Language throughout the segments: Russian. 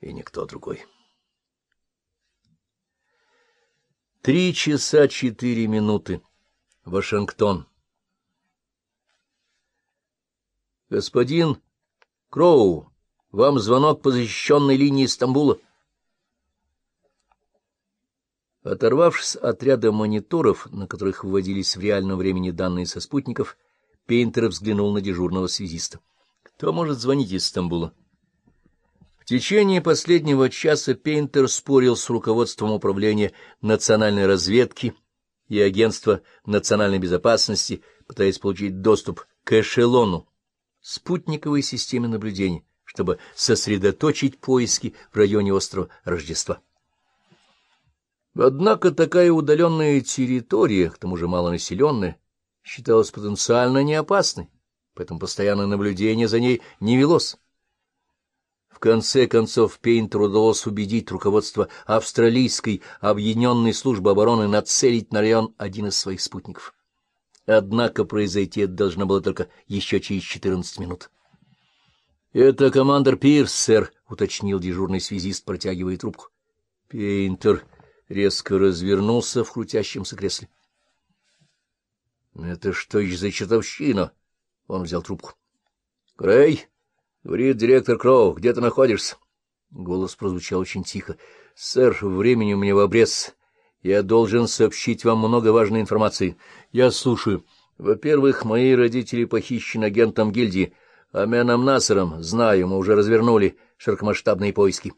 и никто другой. Три часа четыре минуты. Вашингтон. Господин Кроу, вам звонок по защищенной линии Стамбула. Оторвавшись от ряда мониторов, на которых выводились в реальном времени данные со спутников, Пейнтер взглянул на дежурного связиста. Кто может звонить из Стамбула? Течение последнего часа Пейнтер спорил с руководством управления национальной разведки и агентства национальной безопасности, пытаясь получить доступ к эшелону спутниковой системе наблюдения, чтобы сосредоточить поиски в районе острова Рождества. Однако такая удаленная территория, к тому же малонаселенная, считалась потенциально неопасной, поэтому постоянное наблюдение за ней не велось. В конце концов, Пейнтеру удалось убедить руководство австралийской объединенной службы обороны нацелить на район один из своих спутников. Однако произойти это должно было только еще через четырнадцать минут. — Это командор Пирс, сэр, — уточнил дежурный связист, протягивая трубку. Пейнтер резко развернулся в крутящемся кресле. — Это что еще за чертовщина? Он взял трубку. — Грей, — говорит директор Кроу, — где ты находишься? Голос прозвучал очень тихо. — Сэр, времени у меня в обрез. Я должен сообщить вам много важной информации. Я слушаю. Во-первых, мои родители похищены агентом гильдии, Аменом Насаром. Знаю, мы уже развернули широкомасштабные поиски.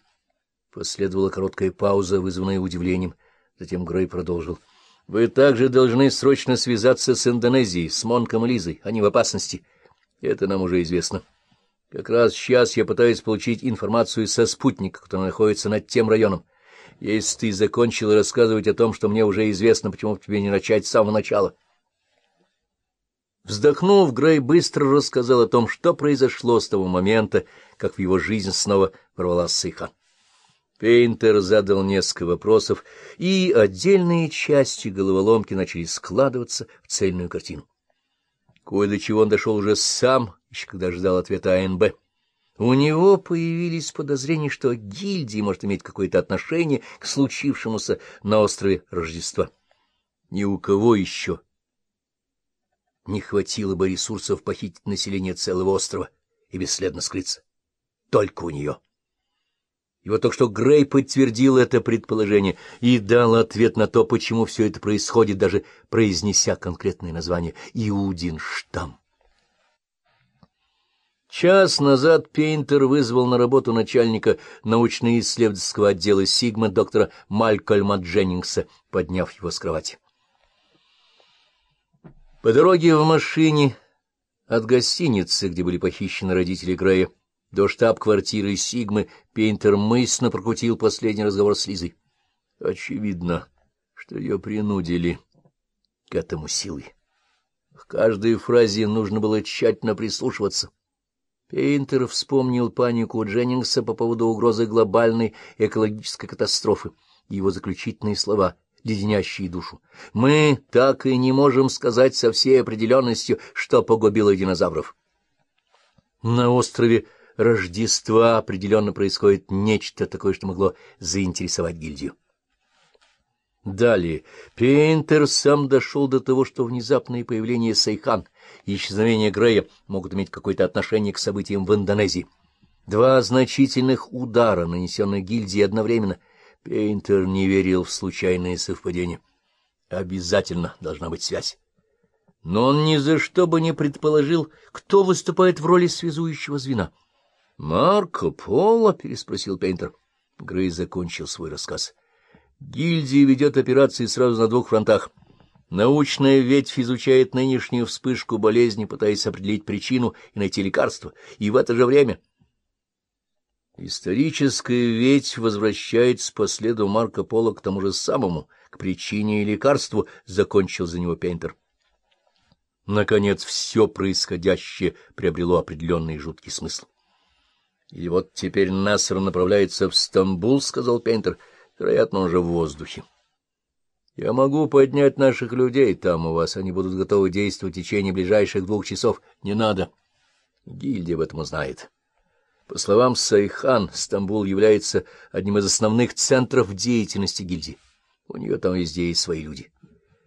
Последовала короткая пауза, вызванная удивлением. Затем Грей продолжил. — Вы также должны срочно связаться с Индонезией, с Монком и Лизой. Они в опасности. Это нам уже известно. Как раз сейчас я пытаюсь получить информацию со спутника, который находится над тем районом. Если ты закончил рассказывать о том, что мне уже известно, почему тебе не начать с самого начала? Вздохнув, Грей быстро рассказал о том, что произошло с того момента, как в его жизнь снова ворвалась Сейхан. Пейнтер задал несколько вопросов, и отдельные части головоломки начали складываться в цельную картину. Кое до чего он дошел уже сам, еще когда ждал ответа АНБ. У него появились подозрения, что гильдия может иметь какое-то отношение к случившемуся на острове Рождества. Ни у кого еще не хватило бы ресурсов похитить население целого острова и бесследно скрыться. Только у нее. И вот только что Грей подтвердил это предположение и дал ответ на то, почему все это происходит, даже произнеся конкретное название — Иудинштамм. Час назад Пейнтер вызвал на работу начальника научно-исследовательского отдела Сигма доктора Малькольма Дженнингса, подняв его с кровати. По дороге в машине от гостиницы, где были похищены родители Грея, до штаб-квартиры Сигмы, Пейнтер мысленно прокрутил последний разговор с Лизой. Очевидно, что ее принудили к этому силой. К каждой фразе нужно было тщательно прислушиваться. Пейнтер вспомнил панику Дженнингса по поводу угрозы глобальной экологической катастрофы и его заключительные слова, леденящие душу. «Мы так и не можем сказать со всей определенностью, что погубило динозавров». На острове Рождества определенно происходит нечто такое, что могло заинтересовать гильдию. Далее Пейнтер сам дошел до того, что внезапное появление Сайхан и исчезновение Грея могут иметь какое-то отношение к событиям в Индонезии. Два значительных удара, нанесенных гильдии одновременно. Пейнтер не верил в случайные совпадения. Обязательно должна быть связь. Но он ни за что бы не предположил, кто выступает в роли связующего звена. — Марко Поло? — переспросил Пейнтер. Грей закончил свой рассказ. Гильдия ведет операции сразу на двух фронтах. Научная ветвь изучает нынешнюю вспышку болезни, пытаясь определить причину и найти лекарство, и в это же время... Историческая ветвь возвращается по следу Марко Поло к тому же самому, к причине и лекарству, — закончил за него Пейнтер. Наконец, все происходящее приобрело определенный жуткий смысл. — И вот теперь Нассер направляется в Стамбул, — сказал Пейнтер, — Вероятно, он же в воздухе. Я могу поднять наших людей там у вас, они будут готовы действовать в течение ближайших двух часов. Не надо. Гильдия об этом узнает. По словам Сайхан, Стамбул является одним из основных центров деятельности гильдии. У нее там везде есть свои люди.